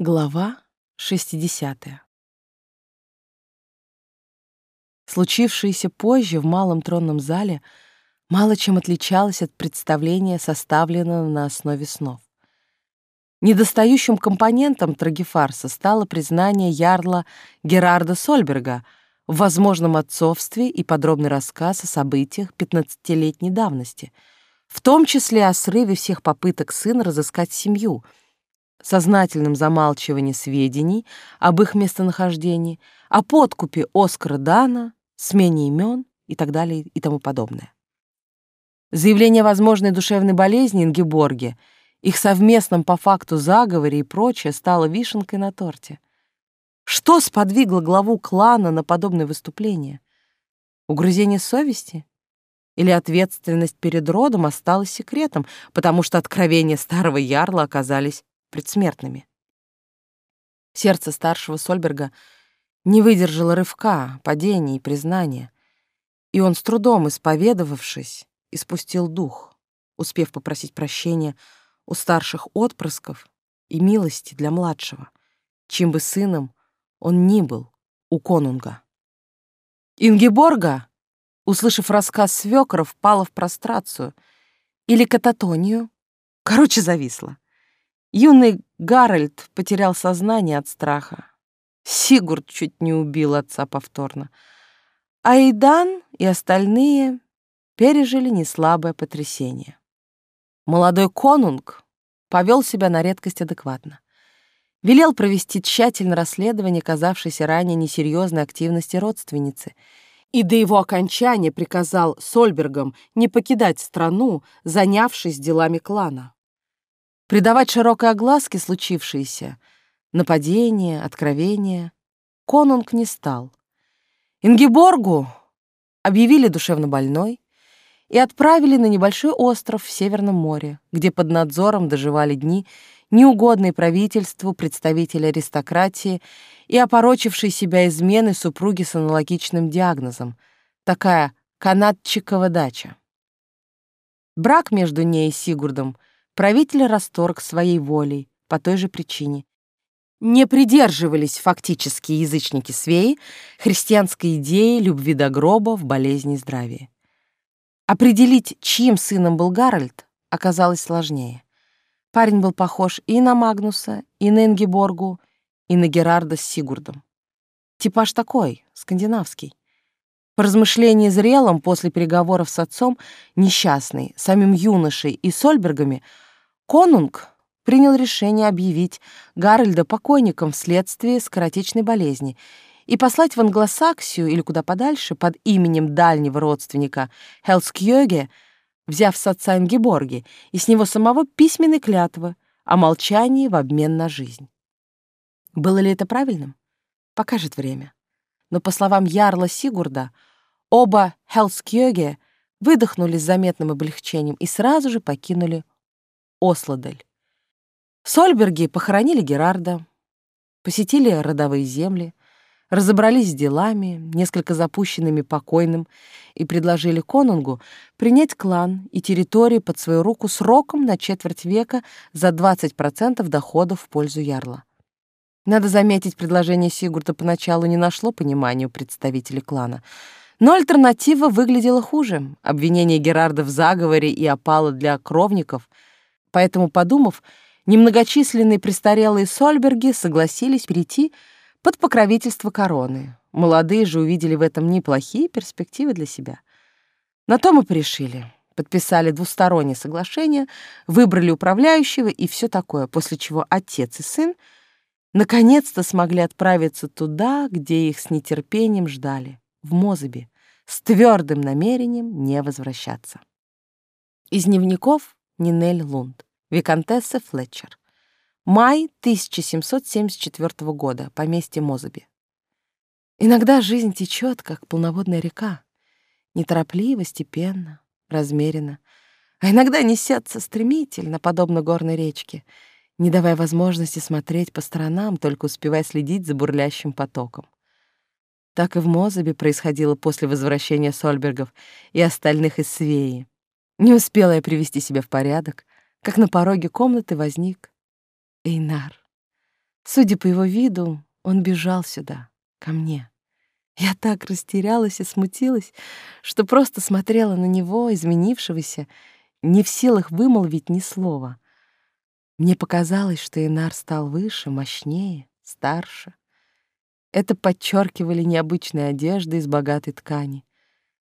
Глава 60. Случившееся позже в малом тронном зале мало чем отличалось от представления, составленного на основе снов. Недостающим компонентом трагефарса стало признание ярла Герарда Сольберга в возможном отцовстве и подробный рассказ о событиях 15-летней давности, в том числе о срыве всех попыток сына разыскать семью — сознательном замалчивании сведений об их местонахождении, о подкупе Оскара Дана, смене имен и так далее и тому подобное. Заявление возможной душевной болезни Ингеборге, их совместном по факту заговоре и прочее стало вишенкой на торте. Что сподвигло главу клана на подобное выступление? Угрызение совести? Или ответственность перед родом осталась секретом, потому что откровения старого ярла оказались предсмертными. Сердце старшего Сольберга не выдержало рывка, падения и признания, и он с трудом исповедовавшись, испустил дух, успев попросить прощения у старших отпрысков и милости для младшего, чем бы сыном он ни был у конунга. Ингеборга, услышав рассказ свекров, впала в прострацию или кататонию, короче, зависла. Юный Гарольд потерял сознание от страха. Сигурд чуть не убил отца повторно. А Идан и остальные пережили неслабое потрясение. Молодой конунг повел себя на редкость адекватно. Велел провести тщательное расследование казавшейся ранее несерьезной активности родственницы и до его окончания приказал Сольбергам не покидать страну, занявшись делами клана. Придавать широкой огласке случившееся, нападение, откровение, конунг не стал. Ингеборгу объявили душевно больной и отправили на небольшой остров в Северном море, где под надзором доживали дни неугодные правительству представители аристократии и опорочившей себя измены супруги с аналогичным диагнозом, такая канатчикова дача. Брак между ней и Сигурдом — правитель расторг своей волей по той же причине. Не придерживались фактически язычники свеи христианской идеи любви до гроба в болезни и здравии. Определить, чьим сыном был Гарольд, оказалось сложнее. Парень был похож и на Магнуса, и на Энгеборгу, и на Герарда с Сигурдом. Типаж такой, скандинавский. По размышлении зрелым после переговоров с отцом, несчастный, самим юношей и Сольбергами — Конунг принял решение объявить Гарольда покойником вследствие скоротечной болезни и послать в Англосаксию или куда подальше под именем дальнего родственника Хелскьёге, взяв с отца Ингеборги и с него самого письменной клятвы о молчании в обмен на жизнь. Было ли это правильным? Покажет время. Но, по словам Ярла Сигурда, оба Хелскьёге выдохнули с заметным облегчением и сразу же покинули Осладель. Сольберги похоронили Герарда, посетили родовые земли, разобрались с делами, несколько запущенными покойным, и предложили конунгу принять клан и территории под свою руку сроком на четверть века за 20% доходов в пользу ярла. Надо заметить, предложение Сигурда поначалу не нашло понимания у представителей клана, но альтернатива выглядела хуже. Обвинение Герарда в заговоре и опала для кровников — Поэтому, подумав, немногочисленные престарелые Сольберги согласились перейти под покровительство короны. Молодые же увидели в этом неплохие перспективы для себя. На то мы порешили. Подписали двустороннее соглашение, выбрали управляющего и все такое, после чего отец и сын наконец-то смогли отправиться туда, где их с нетерпением ждали, в Мозыби, с твердым намерением не возвращаться. Из дневников Нинель Лунд, виконтесса Флетчер. Май 1774 года, поместье Мозаби. Иногда жизнь течет, как полноводная река, неторопливо, степенно, размеренно, а иногда несется стремительно, подобно горной речке, не давая возможности смотреть по сторонам, только успевая следить за бурлящим потоком. Так и в Мозабе происходило после возвращения Сольбергов и остальных из Свеи. Не успела я привести себя в порядок, как на пороге комнаты возник Эйнар. Судя по его виду, он бежал сюда, ко мне. Я так растерялась и смутилась, что просто смотрела на него, изменившегося, не в силах вымолвить ни слова. Мне показалось, что Инар стал выше, мощнее, старше. Это подчеркивали необычные одежды из богатой ткани.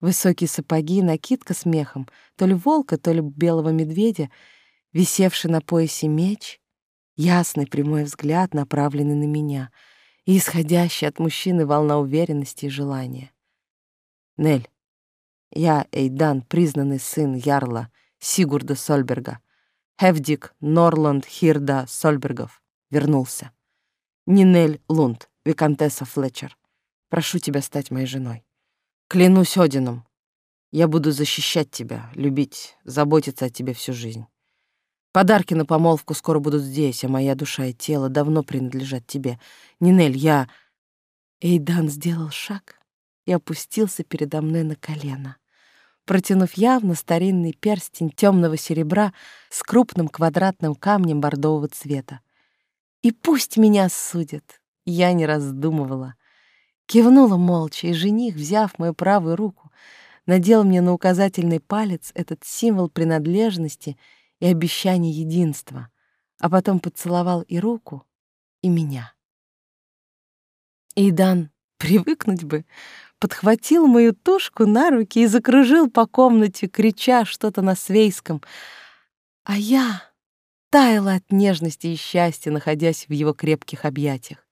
Высокие сапоги, накидка с мехом, то ли волка, то ли белого медведя, висевший на поясе меч, ясный прямой взгляд, направленный на меня — и исходящая от мужчины волна уверенности и желания. «Нель, я Эйдан, признанный сын Ярла Сигурда Сольберга, Хевдик Норланд Хирда Сольбергов, вернулся. Нинель Лунд, виконтесса Флетчер, прошу тебя стать моей женой. Клянусь Одином, я буду защищать тебя, любить, заботиться о тебе всю жизнь. Подарки на помолвку скоро будут здесь, а моя душа и тело давно принадлежат тебе. Нинель, я...» Эйдан сделал шаг и опустился передо мной на колено, протянув явно старинный перстень темного серебра с крупным квадратным камнем бордового цвета. «И пусть меня судят!» Я не раздумывала. Кивнула молча, и жених, взяв мою правую руку, надел мне на указательный палец этот символ принадлежности — и обещание единства, а потом поцеловал и руку, и меня. Идан, привыкнуть бы, подхватил мою тушку на руки и закружил по комнате, крича что-то на свейском, а я таяла от нежности и счастья, находясь в его крепких объятиях.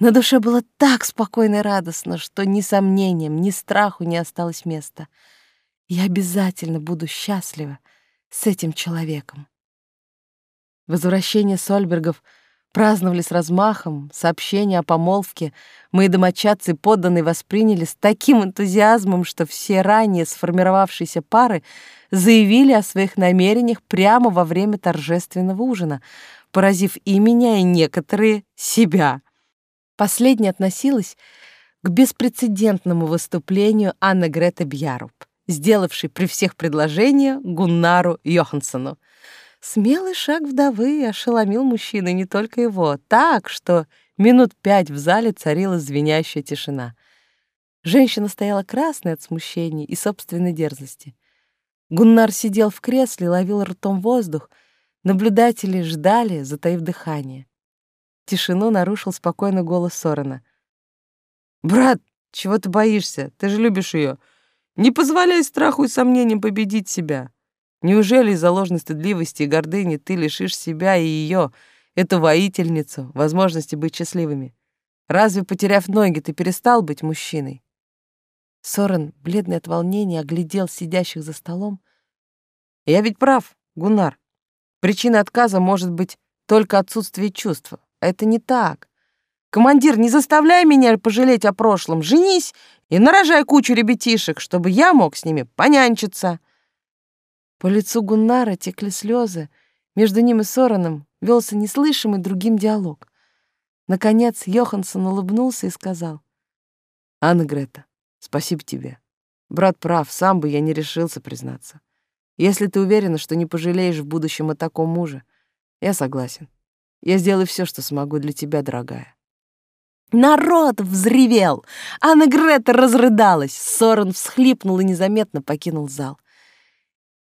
На душе было так спокойно и радостно, что ни сомнением, ни страху не осталось места. Я обязательно буду счастлива, с этим человеком. Возвращение Сольбергов праздновали с размахом, сообщения о помолвке мои домочадцы подданные восприняли с таким энтузиазмом, что все ранее сформировавшиеся пары заявили о своих намерениях прямо во время торжественного ужина, поразив и меня, и некоторые себя. Последняя относилась к беспрецедентному выступлению Анны Грета Бьяруб сделавший при всех предложение Гуннару Йоханссону. Смелый шаг вдовы ошеломил мужчину, не только его, так, что минут пять в зале царила звенящая тишина. Женщина стояла красная от смущения и собственной дерзости. Гуннар сидел в кресле, ловил ртом воздух. Наблюдатели ждали, затаив дыхание. Тишину нарушил спокойный голос Сорена. «Брат, чего ты боишься? Ты же любишь ее. Не позволяй страху и сомнениям победить себя. Неужели из-за ложной стыдливости и гордыни ты лишишь себя и ее, эту воительницу, возможности быть счастливыми? Разве, потеряв ноги, ты перестал быть мужчиной? Сорен, бледный от волнения, оглядел сидящих за столом. Я ведь прав, Гунар. Причина отказа может быть только отсутствие чувства. А это не так. Командир, не заставляй меня пожалеть о прошлом. Женись и нарожай кучу ребятишек, чтобы я мог с ними понянчиться». По лицу Гуннара текли слезы. Между ним и Сораном велся неслышимый другим диалог. Наконец Йоханссон улыбнулся и сказал. «Анна Грета, спасибо тебе. Брат прав, сам бы я не решился признаться. Если ты уверена, что не пожалеешь в будущем о таком муже, я согласен. Я сделаю все, что смогу для тебя, дорогая. Народ взревел. Анна Грета разрыдалась. Сорен всхлипнул и незаметно покинул зал.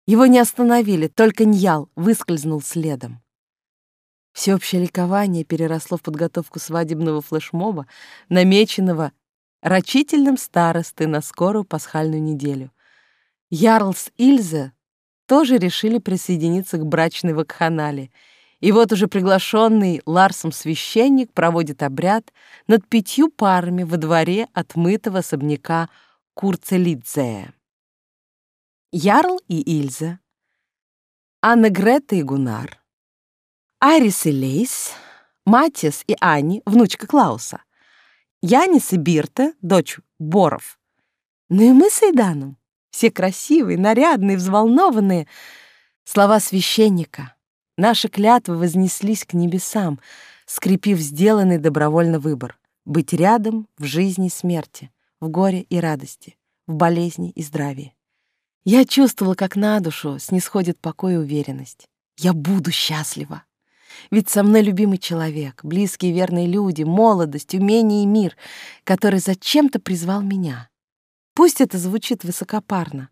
Его не остановили, только Ньял выскользнул следом. Всеобщее ликование переросло в подготовку свадебного флешмоба, намеченного рачительным старостой на скорую пасхальную неделю. Ярлс Ильзе тоже решили присоединиться к брачной вакханалии — и вот уже приглашенный Ларсом священник проводит обряд над пятью парами во дворе отмытого особняка Курцелидзе. Ярл и Ильза, Анна Грета и Гунар, Арис и Лейс, Матис и Ани, внучка Клауса, Янис и Бирта, дочь Боров. Ну и мы с Эйданом, все красивые, нарядные, взволнованные. Слова священника — Наши клятвы вознеслись к небесам, скрепив сделанный добровольно выбор — быть рядом в жизни и смерти, в горе и радости, в болезни и здравии. Я чувствовала, как на душу снисходит покой и уверенность. Я буду счастлива. Ведь со мной любимый человек, близкие верные люди, молодость, умение и мир, который зачем-то призвал меня. Пусть это звучит высокопарно,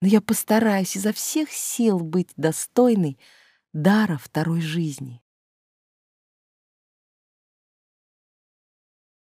но я постараюсь изо всех сил быть достойной дара второй жизни.